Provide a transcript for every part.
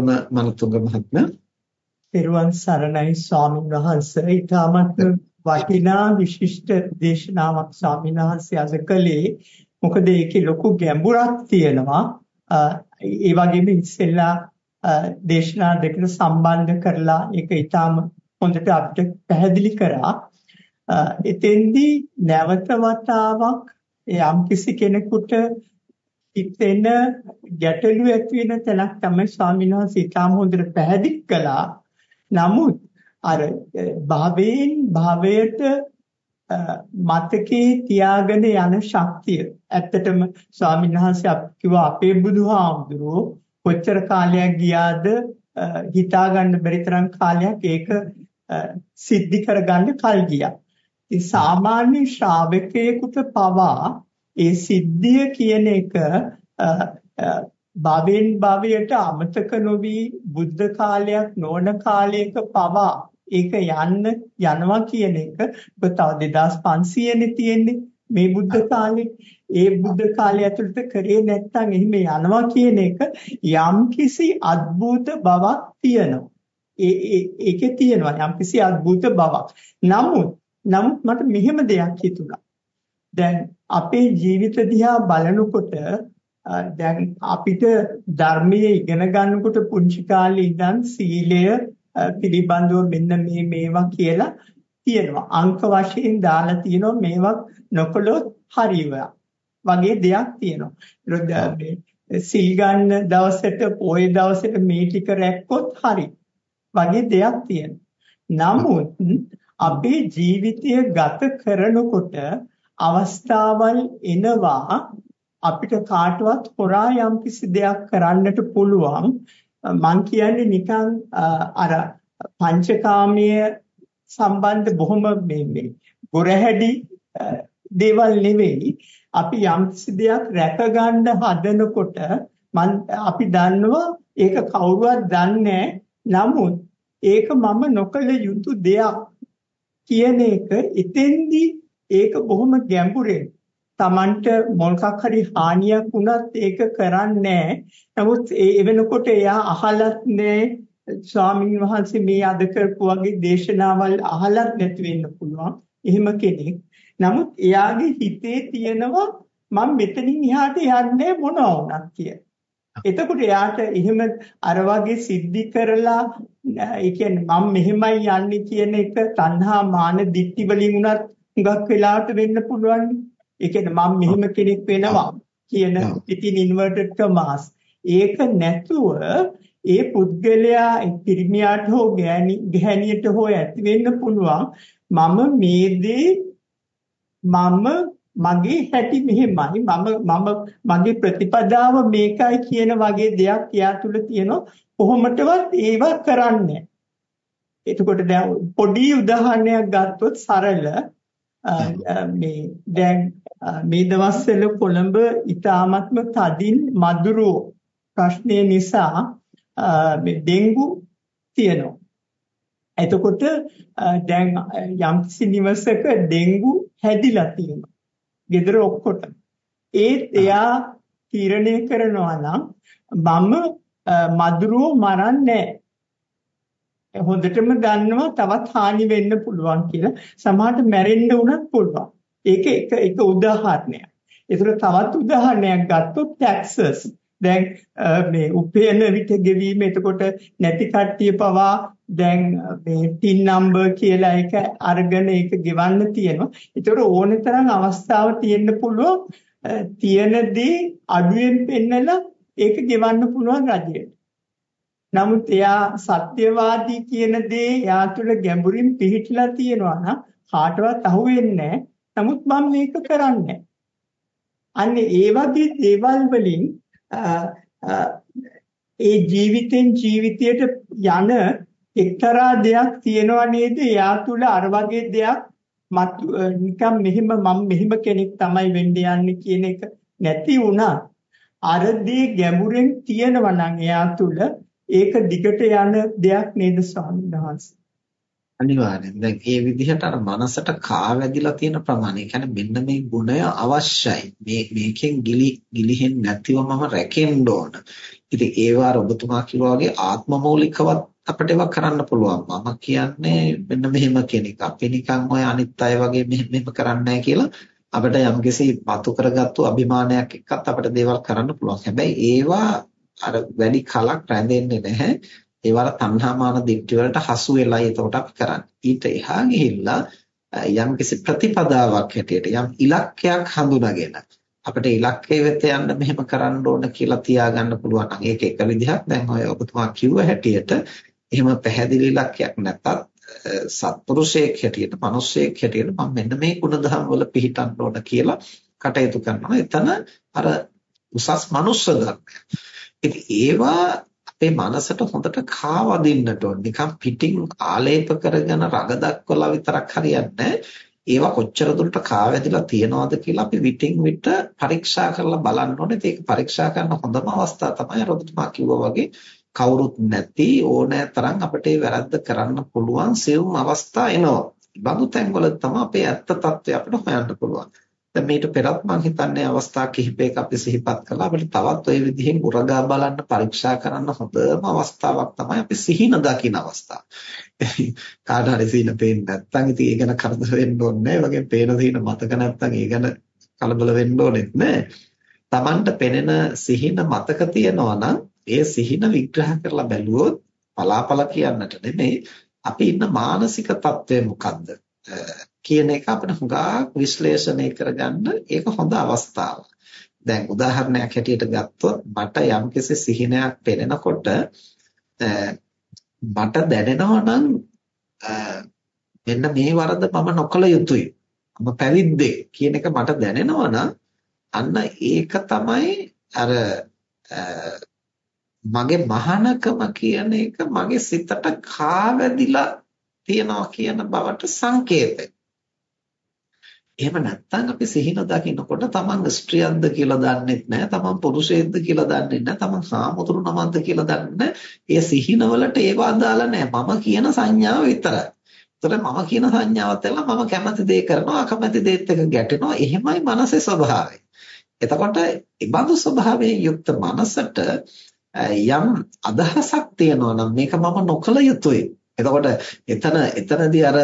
තරුණ මනතුංග මහත්මයා. පෙරුවන් සරණයි ස්වාමීන් වහන්සේ. ඊටමත් වටිනා විශිෂ්ට දේශනාවක් ස්වාමීන් වහන්සේ අද කළේ. මොකද ඒකේ ලොකු ගැඹුරක් තියෙනවා. ඒ වගේම ඉස්සෙල්ලා දේශනා දෙකට සම්බන්ධ කරලා ඒක ඊටම හොඳට අපිට පැහැදිලි කරා. එතෙන්දී නැවත වතාවක් යම් කිසි කෙනෙකුට හිතෙන ගැටලු ඇති වෙන තැනක් තමයි ස්වාමීන් වහන්සේ ඊටම හොඳට පැහැදිලි කළා. නමුත් අර භාවයෙන් භාවයට මතකේ තියාගෙන යන ශක්තිය ඇත්තටම ස්වාමීන් වහන්සේ කිව්වා අපේ බුදුහාමුදුරුවෝ කොච්චර කාලයක් ගියාද හිතා ගන්න බැරි තරම් කාලයක් ඒක සිද්ධි කරගන්න කල් ගියා. ඉතින් සාමාන්‍ය ශ්‍රාවකයෙකුට පවා ඒ සිද්ධිය කියන එක භවෙන් භවයට අමතක නොවි බුද්ධ කාලයක් නොවන කාලයක පවා ඒක යන්න යනවා කියන එක. ඔබ තව 2500නේ තියෙන්නේ මේ බුද්ධ කාලේ. ඒ බුද්ධ කාලය ඇතුළත කරේ නැත්නම් එහිම යනවා කියන එක යම්කිසි අద్භූත බවක් තියෙනවා. ඒ ඒ ඒකේ තියෙනවා යම්කිසි අద్භූත බවක්. නමුත් නමුත් මට මෙහෙම දෙයක් හිතුණා. දැන් අපේ ජීවිත දිහා බලනකොට දැන් අපිට ධර්මයේ ඉගෙන ගන්නකොට පුංචි කාලේ ඉඳන් සීලය පිළිබඳව මෙන්න මේ මේවා කියලා තියෙනවා. අංක වශයෙන් දාලා තියෙනවා මේවා නොකළොත් හරියවා වගේ දෙයක් තියෙනවා. සිල් ගන්න දවසට පොය දවසට මේ ටික රැක්කොත් හරි වගේ දෙයක් තියෙනවා. නමුත් අපේ ජීවිතය ගත කරනකොට අවස්ථාවල් එනවා අපිට කාටවත් හොරා යම්කිසි දෙයක් කරන්නට පුළුවන්. මං කියන්නේ නිකන් අර පංචකාමයේ සම්බන්ධ බොහොම මේ මේ ගොරහැඩි දේවල් නෙවෙයි. අපි යම්කිසි දෙයක් රැක ගන්න හදනකොට මං අපි දන්නවා ඒක කවුරුවත් දන්නේ නමුත් ඒක මම නොකළ යුතු දෙයක් කියන එක එතෙන්දී ඒක බොහොම ගැඹුරෙන් Tamanට මොකක් හරි හානියක් වුණත් ඒක කරන්නේ නමුත් ඒ වෙනකොට එයා අහලත් නෑ ස්වාමීන් වහන්සේ මේ අද කරපු වගේ දේශනාවල් අහලත් නැති වෙන්න පුළුවන්. එහෙම කෙනෙක්. නමුත් එයාගේ හිතේ තියෙනවා මම මෙතනින් එහාට යන්නේ මොනවා වුණත් කියලා. එතකොට එයාට එහෙම අර වගේ සිද්ධි කරලා ඒ කියන්නේ මම මෙහෙමයි යන්නේ කියන එක තණ්හා මාන දික්ටි වලින් උනත් හුඟක් වෙලාවට වෙන්න පුළුවන්. ඒ කියන්නේ මම මෙහෙම කෙනෙක් වෙනවා කියන ඉතින් ඉන්වර්ටඩ් කමාස්. ඒක නැතුව ඒ පුද්ගලයා පිරිමියාට හෝ ගැහණියට හෝ ඇති වෙන්න පුළුවන්. මම මේ දේ මම මගේ හැටි මෙහෙමයි. මම මම මගේ ප්‍රතිපදාව මේකයි කියන වගේ දෙයක් එයා තුල තියෙනවා. කොහොමදවත් ඒව කරන්නේ එතකොට දැන් පොඩි උදාහරණයක් ගත්තොත් සරල මේ දැන් මේ දවස්වල කොළඹ ඊ타ත්ම තදින් මදුරු ප්‍රශ්නය නිසා මේ ඩෙන්ගු තියෙනවා. එතකොට දැන් යම්කිසි නිවසක ඩෙන්ගු හැදිලා තියෙනවා. ගෙදර ඔක්කොට. ඒත් එයා තීරණය කරනවා නම් මම මදුරුව මරන්නේ හොඳටම දන්නවා තවත් හානි වෙන්න පුළුවන් කියලා. සමහරට මැරෙන්න උනත් පුළුවන්. ඒක එක එක උදාහරණයක්. ඒතර තවත් උදාහරණයක් ගත්තොත් ටැක්සස්. දැන් මේ උපයන විට ගෙවීම එතකොට නැති කට්ටිය පවා දැන් මේ ටින් නම්බර් කියලා එක අරගෙන ඒක ගෙවන්න තියෙනවා. ඒතර ඕනේ තරම් අවස්ථාව තියෙන්න පුළුවන්. තියෙනදී අඩුවෙන් පෙන්නලා ඒක ගෙවන්න පුළුවන් රජයට. නමුත් එයා සත්‍යවාදී කියන දේ එයා තුළ ගැඹුරින් පිහිටලා තියෙනවා නම් කාටවත් අහුවෙන්නේ නමුත් මම මේක කරන්නේ අන්නේ ඒ වගේ දේවල් වලින් ඒ ජීවිතෙන් ජීවිතයට යන එක්තරා දෙයක් තියෙනවා නේද? එයා තුළ අර වගේ දෙයක් මත් නිකම් මෙහෙම මම මෙහෙම කෙනෙක් තමයි වෙන්න යන්නේ කියන එක නැති වුණා. අර දේ ගැඹුරෙන් තියෙනවා නම් එයා තුළ ඒක දිගට යන දෙයක් නේද ස්වාමීන් වහන්සේ? අනිවාර්යෙන්. දැන් ඒ විදිහට අර මනසට කාවැදිලා තියෙන ප්‍රමාණය. කියන්නේ මෙන්න මේ ගුණය අවශ්‍යයි. මේ මේකෙන් ගිලි ගිලිහෙන්නේ නැතිව මම රැකෙන්න ඕන. ඉතින් ඒවා ඔබතුමා කිව්වා වගේ ආත්මමූලිකවත් අපිට ඒවා කරන්න පුළුවන්. මම කියන්නේ මෙන්න මෙහෙම කෙනෙක්. අපි නිකන් ඔය අනිත් අය වගේ මෙහෙම මෙහෙම කරන්නේ කියලා අපිට යම්කිසි පතු කරගත්තු අභිමානයක් එක්කත් අපිට දේවල් කරන්න පුළුවන්. හැබැයි ඒවා අර වැඩි කලක් රැඳෙන්නේ නැහැ. ඒවල තණ්හාමාන දිට්ඨි වලට හසු වෙලා එතකොට අපි කරන්නේ. ඊට එහා ගිහිල්ලා යම්කිසි ප්‍රතිපදාවක් හැටියට යම් ඉලක්කයක් හඳුනාගෙන අපිට ඉලක්කය වෙත යන්න මෙහෙම කරන්න ඕන කියලා තියාගන්න පුළුවන් නම් ඒක එක විදිහක් දැන් ඔය ඔබතුමා කිව්ව හැටියට එහෙම පැහැදිලි ඉලක්කයක් නැත්තත් සත්පුරුෂයෙක් හැටියට මිනිස්සෙක් හැටියට මම මෙන්න මේ ಗುಣධම් වල පිහිටන්න ඕන කියලා කටයුතු කරනවා එතන අර උසස් මනුස්ස ධර්මයක් ඉතින් ඒවා අපේ මනසට හොඳට කාවදින්නට ඕන නිකන් පිටින් ආලේප කරගෙන රග දක්වලා විතරක් හරියන්නේ ඒවා කොච්චර දුරට කාවැදිලා තියනවද කියලා අපි විටින් විට පරීක්ෂා කරලා බලන්න ඕනේ. ඒක පරීක්ෂා කරන හොඳම අවස්ථාව තමයි රොබතුමා කිව්වා වගේ කවුරුත් නැති ඕනෑ තරම් අපිට වැරද්ද කරන්න පුළුවන් සියුම් අවස්ථා එනවා. බඳු තැන්වල තමයි අපේ ඇත්ත తත්වය අපිට හොයන්න පුළුවන්. දැන් මේට පෙරත් මම හිතන්නේ අවස්ථා කිහිපයක අපි සිහිපත් කළා අපිට තවත් ওই විදිහෙන් උරගා බලන්න පරීක්ෂා කරන්න හොඳම අවස්ථාවක් තමයි අපි සිහින දකින අවස්ථාව. කාට හරි සිහින පේන්නේ නැත්නම් ඉතින් ඒ ගැන කරදර වෙන්න ඕනේ නැහැ. වගේ පේන සිහින මතක නැත්නම් ඒ ගැන කලබල වෙන්න ඕනෙත් නැහැ. Tamanට පෙනෙන සිහින මතක තියනවා නම් ඒ සිහින විග්‍රහ කරලා බැලුවොත් පලාපල කියන්නට නෙමෙයි අපි ඉන්න මානසික තත්ත්වය මොකද්ද කියන එක අපිට හුඟක් විශ්ලේෂණය කරගන්න ඒක හොඳ අවස්ථාවක්. දැන් උදාහරණයක් හැටියට ගත්තොත් මට යම්කිසි සිහිනයක් පෙනෙනකොට මට දැනෙනවා නම් මෙන්න මේ වරද මම නොකළ යුතුයි. මම පැවිද්දේ කියන එක මට දැනෙනවා නම් අන්න ඒක තමයි අර මගේ මහානකම කියන එක මගේ සිතට කාවැදිලා තියනවා කියන බවට සංකේතය. එහෙම නැත්නම් අපි සිහින දකින්නකොට තමන් ස්ත්‍රියක්ද කියලා දන්නෙත් නැහැ තමන් පුරුෂයෙක්ද කියලා දන්නෙත් නැහැ තමන් සාමුතුරු නමක්ද කියලා දන්නේ ඒ සිහිනවලට ඒව අදාළ නැහැ මම කියන සංඥාව විතරයි. ඒතර මම කියන සංඥාවත් එක්ක මම කැමති දේ කරනවා අකමැති දේත් එක්ක ගැටෙනවා එහෙමයි මනසේ ස්වභාවය. එතකොට ඉබඳු ස්වභාවයෙන් යුක්ත මනසට යම් අදහසක් තියෙනවා නම් මේක මම නොකල යුතුයි. එතකොට එතන එතනදී අර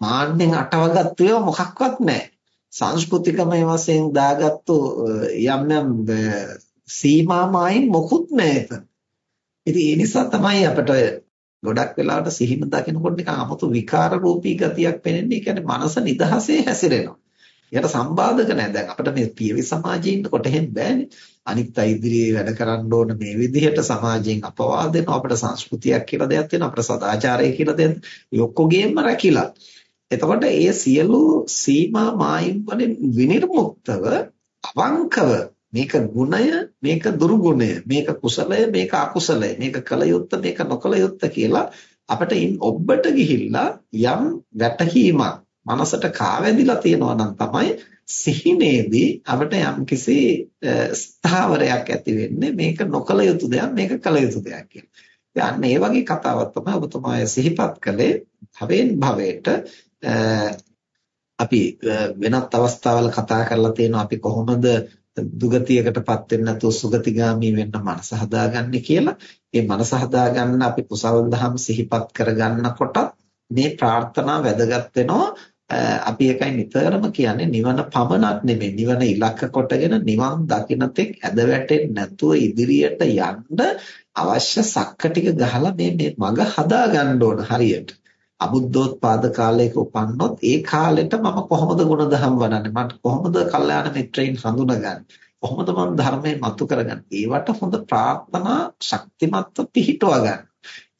මාන්නෙන් අටවගත්තු ඒවා මොකක්වත් නැහැ. සංස්කෘතිකමය වශයෙන් දාගත්තු යම් යම් සීමාමායින් මොකුත් නැහැ ඉතින් ඒ නිසා තමයි අපිට ගොඩක් වෙලාවට සිහින දකිනකොට නිකන් 아무තු විකාර රූපී ගතියක් පෙනෙන්නේ. ඒ කියන්නේ මනස නිදහසේ හැසිරෙනවා. ඒකට සම්බාධක නැහැ. දැන් අපිට මේ පියවි සමාජයේ ඉන්නකොට එහෙම බෑනේ. අනිත් අය ඉදිරියේ වැඩ කරන්න ඕන මේ විදිහට සමාජයෙන් අපවාද දෙනවා. අපිට සංස්කෘතියක් කියලා දෙයක් තියෙනවා. අපිට සදාචාරය කියලා දෙයක්. ඒ ඔක්කොගේම රැකිලා. එතකොට ඒ සියලු සීමා මායිම් වලින් විනිර්මුක්තව අවංකව මේක ගුණය මේක දුර්ගුණය මේක කුසලය මේක අකුසලය මේක කල යුත්ත මේක නොකල යුත්ත කියලා අපිට ඉන් ඔබට ගිහිල්ලා යම් වැටහීමක් මනසට කාවැදිලා තියෙනවා නම් තමයි සිහිනේදී අපිට යම්කිසි ස්ථාවරයක් ඇති වෙන්නේ මේක නොකල යුතු දෙයක් මේක කල යුතු දෙයක් කියලා. අන්න ඒ වගේ කතාවක් තමයි ඔබතුමාය සිහිපත් කළේ භවෙන් භවයට අපි වෙනත් අවස්ථාවල කතා කරලා තියෙනවා අපි කොහොමද දුගතියකටපත් වෙන්නේ නැතුව සුගතිගාමි වෙන්න මනස හදාගන්නේ කියලා. මේ මනස හදාගන්න අපි කුසල දහම් සිහිපත් කරගන්නකොට මේ ප්‍රාර්ථනා වැදගත් වෙනවා. අපි එකයි නිතරම කියන්නේ නිවන පමණක් නෙමෙයි නිවන ඉලක්ක කොටගෙන නිවන් දකින්න තෙක් ඇද වැටෙන්නේ නැතුව ඉදිරියට යන්න අවශ්‍ය සක්ක ටික ගහලා මේ මේ මග හදා ගන්න ඕන හරියට. අබුද්ධෝත්පාද කාලයක උපන්නොත් ඒ කාලෙට මම කොහොමද ගුණධම් වඩන්නේ මට කොහොමද කල්යාණ මිත්‍රයින් හඳුනගන්නේ කොහොමද මම ධර්මයෙන් මතු කරගන්නේ ඒවට හොඳ ප්‍රාර්ථනා ශක්තිමත්ව පිහිටුවා ගන්න.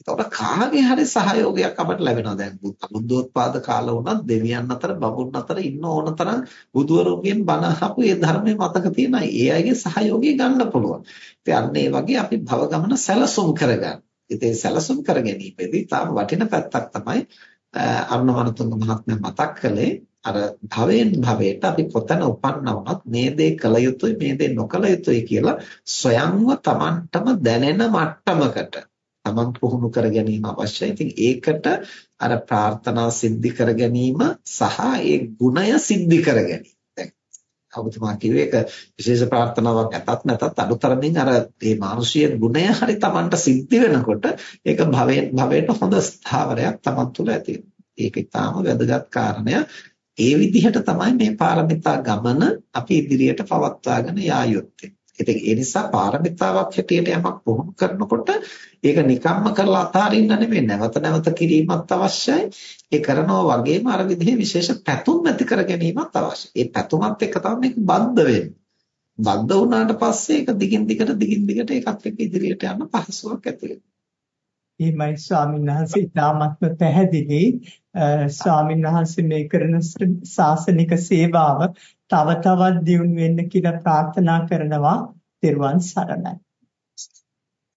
ඒකට කාගේ හරි සහයෝගයක් අපට ලැබෙනවා දැන් බුද්ධෝත්පාද කාල වුණත් දෙවියන් අතර බබුන් අතර ඉන්න ඕන තරම් බුදුවරුන්ගෙන් බණ අහපු ඒ ධර්මයේ මතක තියෙනවා. ඒ අයගේ සහයෝගය ගන්න පුළුවන්. ඉතින් අන්න ඒ වගේ අපි භව ගමන සැලසුම් කරගන්න. ඉතින් සැලසුම් කර ගැනීමේදී තාම වටින පැත්තක් තමයි අරුණවනතුංග මහත්මයා මතක් කළේ අර භවයෙන් භවයට අපි කොතන උපන්නා වුණත් මේ දේ කළ යුතුයි මේ දේ නොකළ යුතුයි කියලා ස්වයංව Tamanටම දැනෙන මට්ටමකට Taman පුහුණු කර ගැනීම අවශ්‍යයි. ඉතින් ඒකට අර ප්‍රාර්ථනා සිද්ධි කර ගැනීම සහ ඒ ගුණය සිද්ධි කර ගැනීම. ඔබතුමා කිව්වේ ඒක විශේෂ ප්‍රාර්ථනාවක් ඇතත් නැතත් අනුතරමින් අර මේ මානුෂීය ගුණය හරි Tamanට සිද්ධ වෙනකොට ඒක භවයෙන් භවයට හොඳ ස්ථාවරයක් Taman තුල ඇති ඒක ඊටාම වැදගත් කාරණයක්. ඒ විදිහට තමයි මේ පාරමිතා ගමන අපි ඉදිරියට පවත්වාගෙන යා යුත්තේ. ඉතින් ඒ නිසා පාරමිතාවක් හැටියට යමක් පුහුණු කරනකොට ඒක නිකම්ම කරලා අතාරින්න නෙමෙයි නැවත නැවත කිරීමත් අවශ්‍යයි. ඒ කරනවා වගේම අර විදිහේ විශේෂ පැතුම් ඇති කර ගැනීමත් අවශ්‍යයි. ඒ පැතුමත් එක්ක තමයි මේක බද්ධ වෙන්නේ. බද්ධ වුණාට පස්සේ ඒක දිගින් දිගට දිගින් දිගට ඒකත් එක්ක ඉදිරියට යන්න පහසුවක් ඇති වෙනවා. එහෙමයි ස්වාමීන් වහන්සේ ඉතාමත්ම පැහැදිලි ස්වාමීන් වහන්සේ මේ කරන ශාසනික සේවාව තව තවත් දියුණු වෙන්න කියලා ප්‍රාර්ථනා කරනවා. ත්වන් සරණයි.